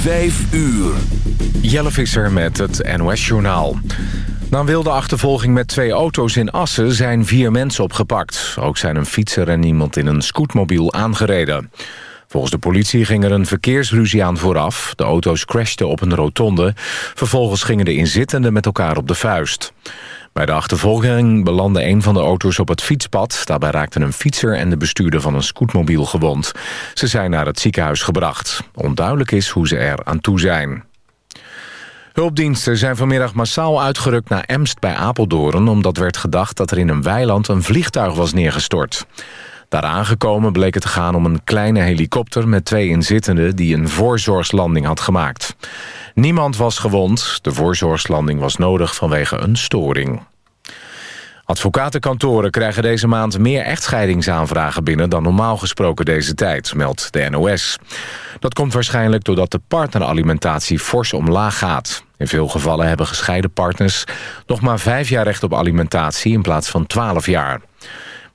Vijf uur. Jelle Visser met het NOS-journaal. Na wilde achtervolging met twee auto's in Assen zijn vier mensen opgepakt. Ook zijn een fietser en iemand in een scootmobiel aangereden. Volgens de politie ging er een verkeersruzie aan vooraf. De auto's crashten op een rotonde. Vervolgens gingen de inzittenden met elkaar op de vuist. Bij de achtervolging belandde een van de auto's op het fietspad. Daarbij raakten een fietser en de bestuurder van een scootmobiel gewond. Ze zijn naar het ziekenhuis gebracht. Onduidelijk is hoe ze er aan toe zijn. Hulpdiensten zijn vanmiddag massaal uitgerukt naar Emst bij Apeldoorn... omdat werd gedacht dat er in een weiland een vliegtuig was neergestort. Daar aangekomen bleek het te gaan om een kleine helikopter... met twee inzittenden die een voorzorgslanding had gemaakt. Niemand was gewond. De voorzorgslanding was nodig vanwege een storing. Advocatenkantoren krijgen deze maand meer echtscheidingsaanvragen binnen... dan normaal gesproken deze tijd, meldt de NOS. Dat komt waarschijnlijk doordat de partneralimentatie fors omlaag gaat. In veel gevallen hebben gescheiden partners nog maar vijf jaar recht op alimentatie... in plaats van twaalf jaar.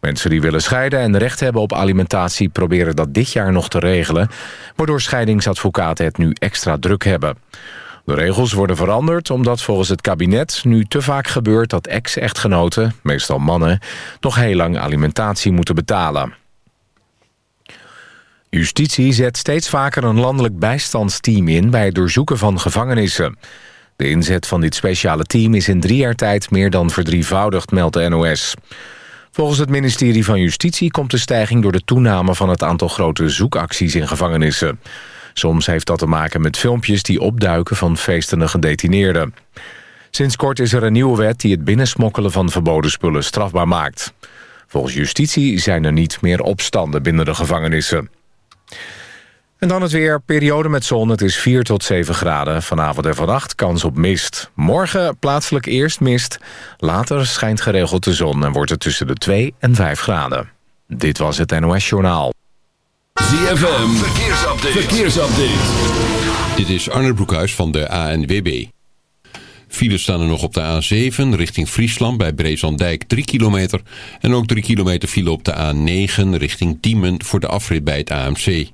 Mensen die willen scheiden en recht hebben op alimentatie... proberen dat dit jaar nog te regelen... waardoor scheidingsadvocaten het nu extra druk hebben. De regels worden veranderd omdat volgens het kabinet nu te vaak gebeurt... dat ex-echtgenoten, meestal mannen, nog heel lang alimentatie moeten betalen. Justitie zet steeds vaker een landelijk bijstandsteam in... bij het doorzoeken van gevangenissen. De inzet van dit speciale team is in drie jaar tijd meer dan verdrievoudigd, meldt de NOS. Volgens het ministerie van Justitie komt de stijging door de toename van het aantal grote zoekacties in gevangenissen. Soms heeft dat te maken met filmpjes die opduiken van feestende gedetineerden. Sinds kort is er een nieuwe wet die het binnensmokkelen van verboden spullen strafbaar maakt. Volgens justitie zijn er niet meer opstanden binnen de gevangenissen. En dan het weer. Periode met zon. Het is 4 tot 7 graden. Vanavond en vannacht kans op mist. Morgen plaatselijk eerst mist. Later schijnt geregeld de zon en wordt het tussen de 2 en 5 graden. Dit was het NOS Journaal. ZFM. Verkeersupdate. Verkeersupdate. Dit is Arne Broekhuis van de ANWB. Files staan er nog op de A7 richting Friesland bij Brezandijk 3 kilometer. En ook 3 kilometer file op de A9 richting Diemen voor de afrit bij het AMC.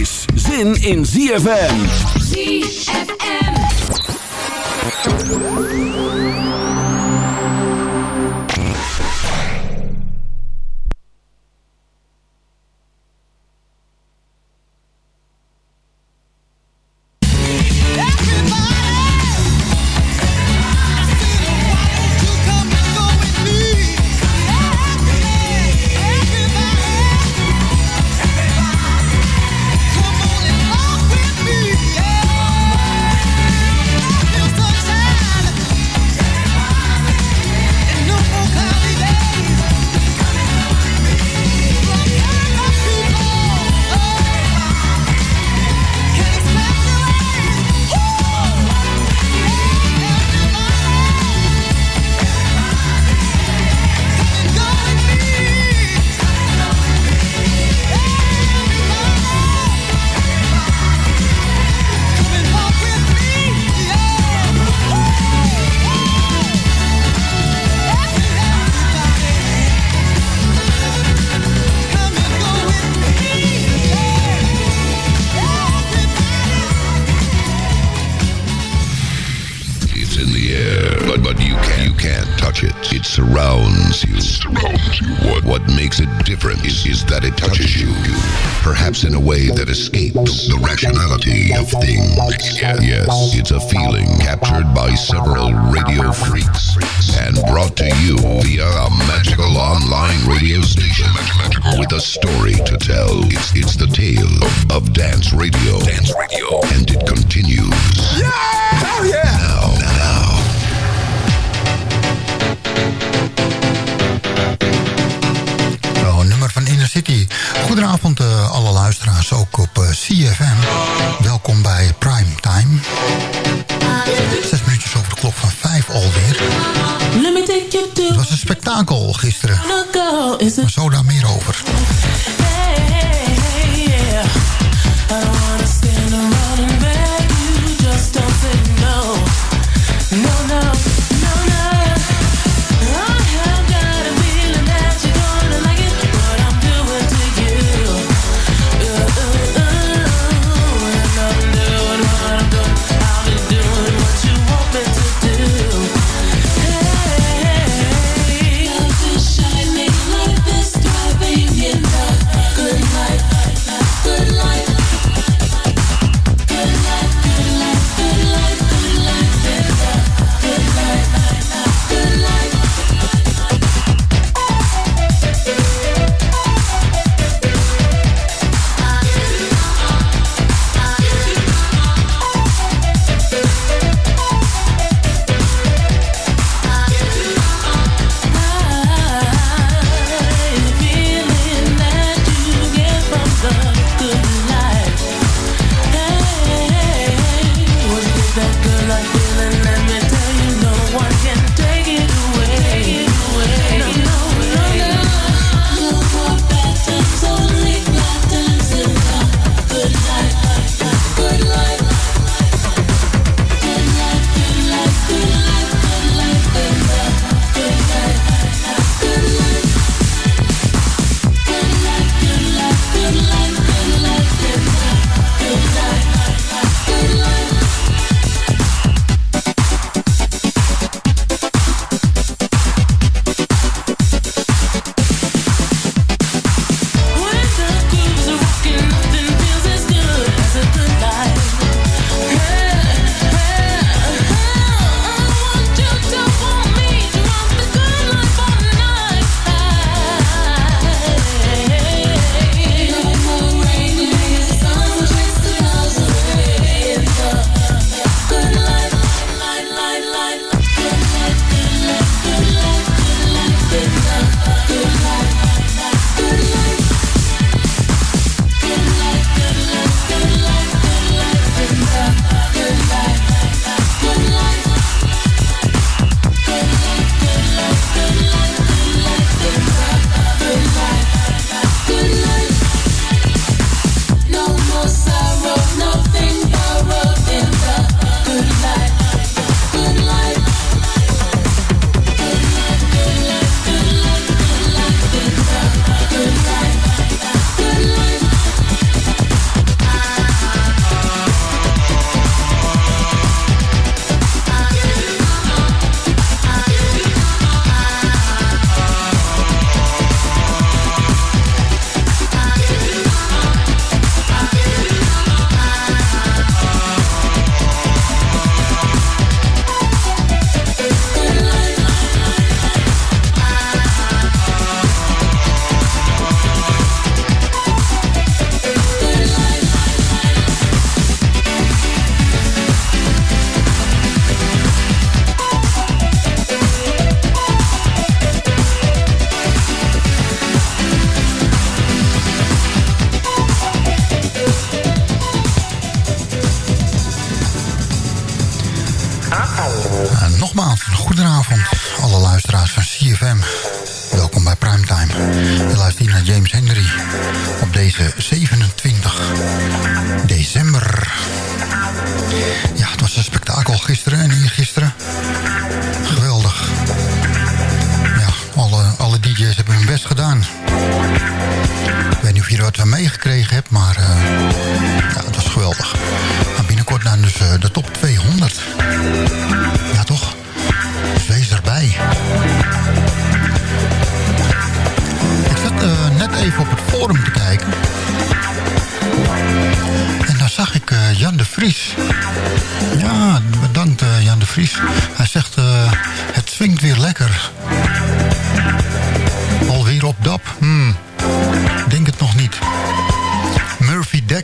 is zin in ZFM. ZFM. Makes it different is, is that it touches you, perhaps in a way that escapes the rationality of things. Yes, it's a feeling captured by several radio freaks and brought to you via a magical online radio station with a story to tell. It's, it's the tale of, of dance radio. Dance radio. And it continues. Yeah! Hell yeah! City. Goedenavond uh, alle luisteraars, ook op uh, CFM. Welkom bij Prime Time. Zes minuutjes over de klok van vijf alweer. Het was een spektakel gisteren. Maar zo daar meer over.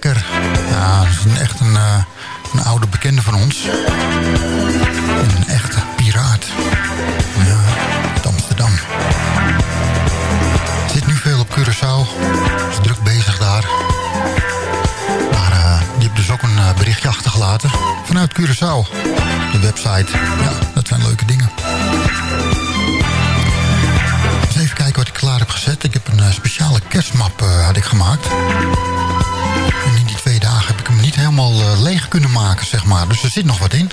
Ja, dat is echt een, een oude bekende van ons. Een echte piraat. Ja, uit Amsterdam. Zit nu veel op Curaçao. Is druk bezig daar. Maar uh, die heeft dus ook een uh, berichtje achtergelaten. Vanuit Curaçao. De website. Ja, dat zijn leuke dingen. Even kijken wat ik klaar heb gezet. Ik heb een uh, speciale kerstmap had ik gemaakt. In die twee dagen heb ik hem niet helemaal leeg kunnen maken, zeg maar. Dus er zit nog wat in.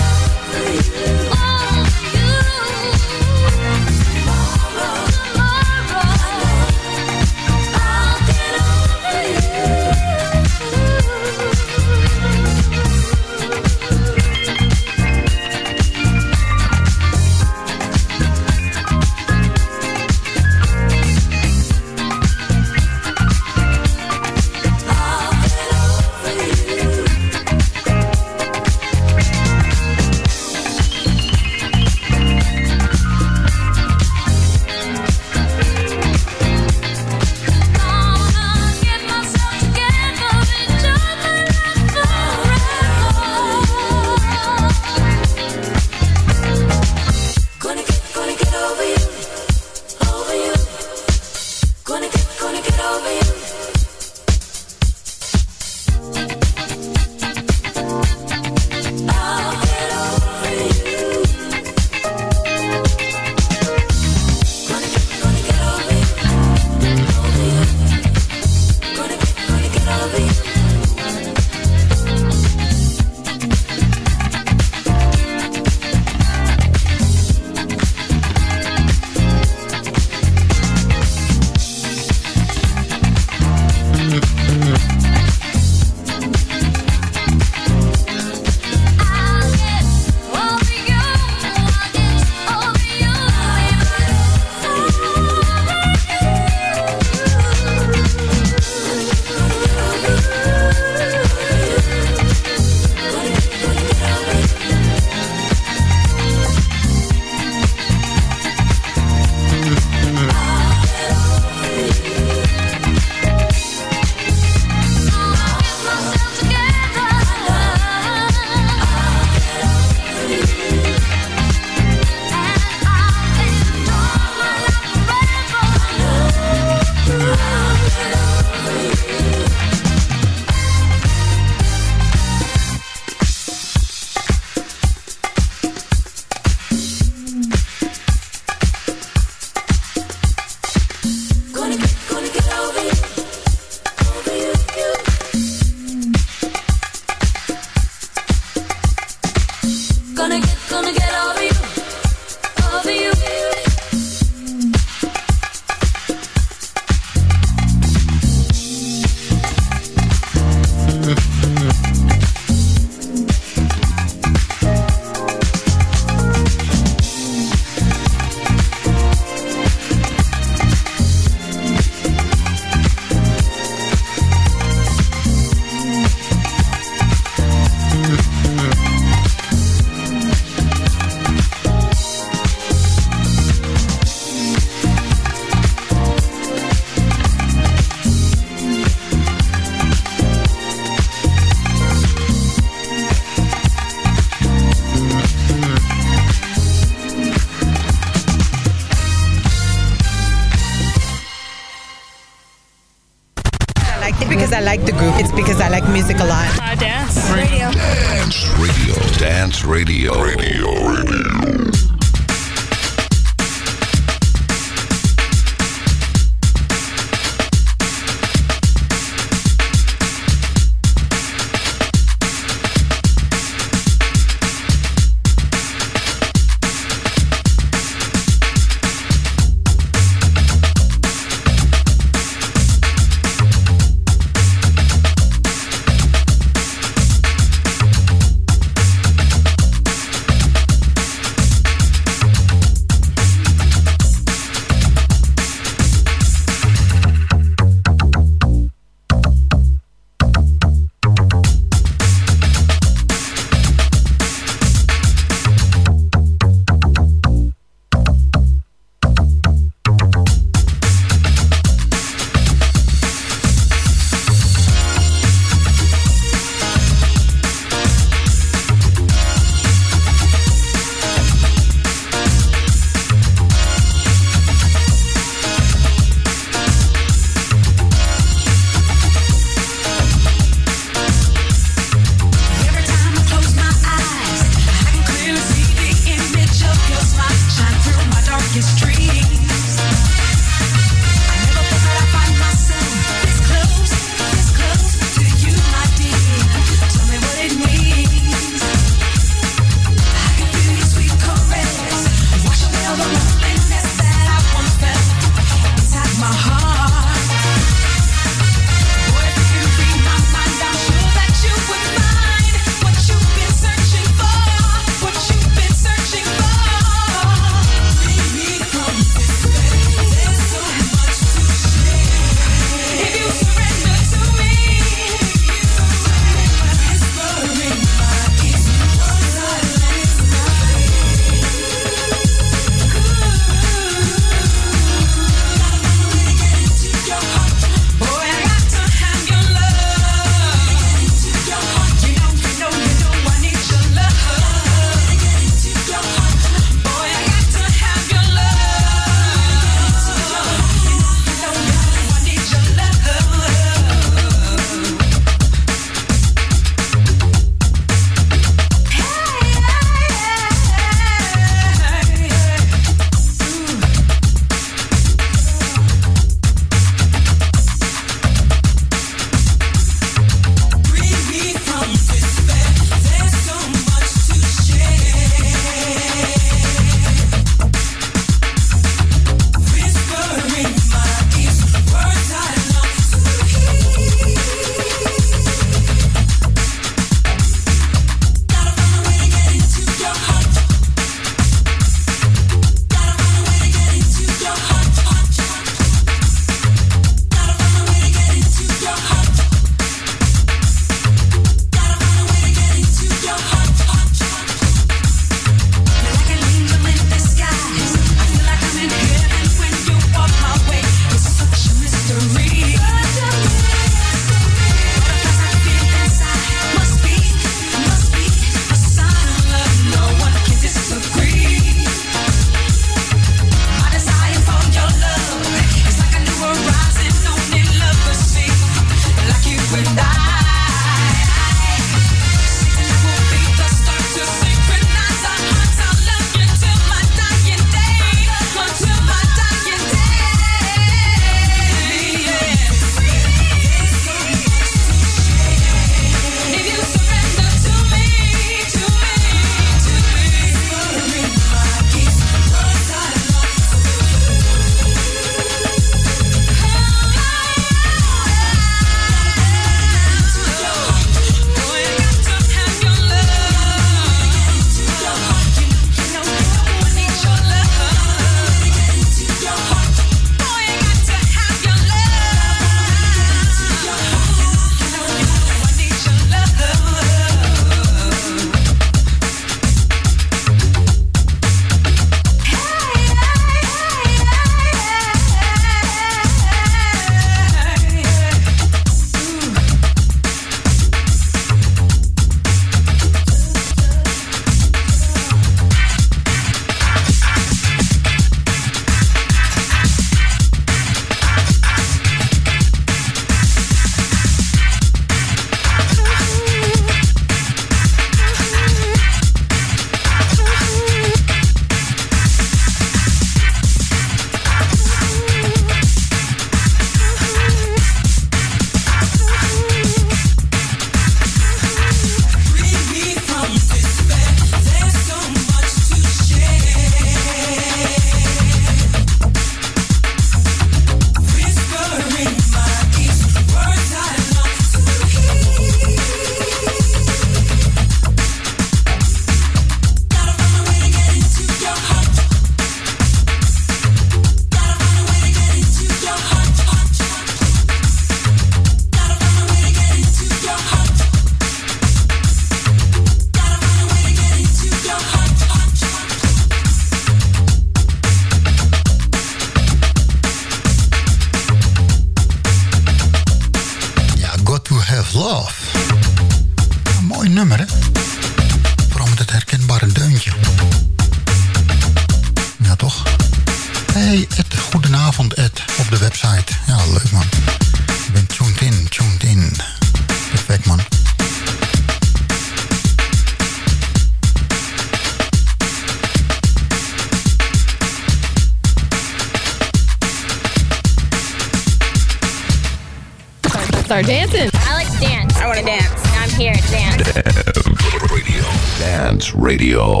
Radio.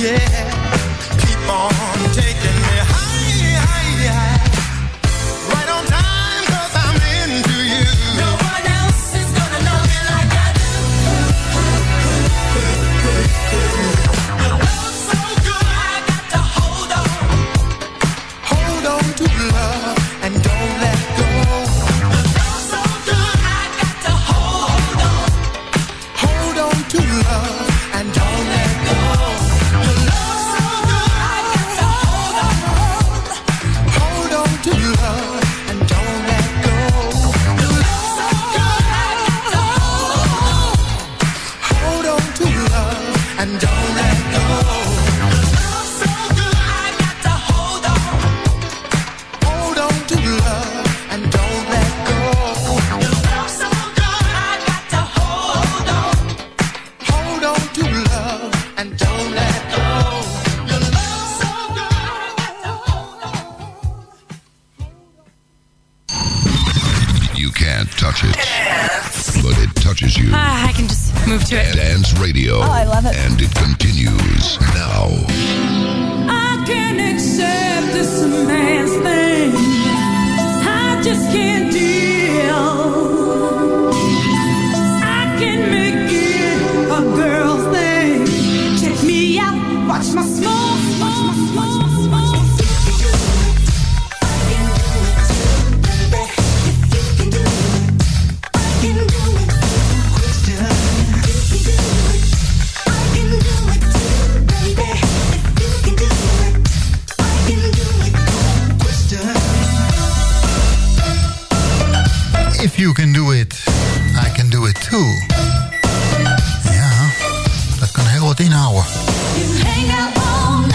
yeah. If you can do it, I can do it too. Ja, dat kan heel wat inhouden. You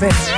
Café.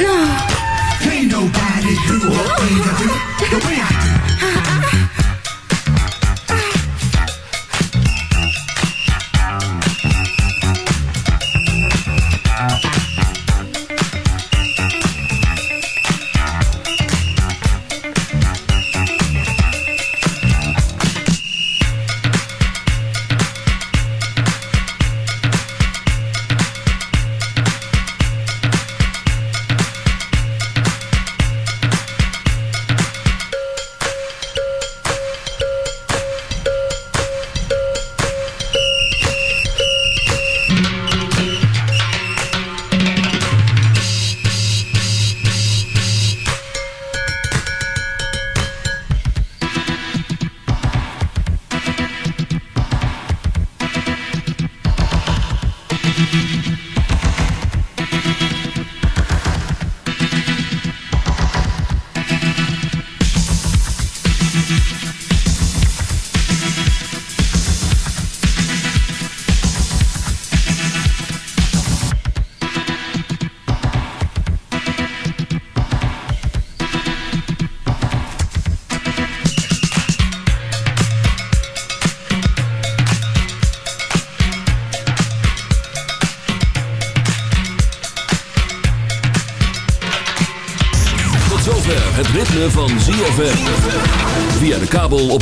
Yeah.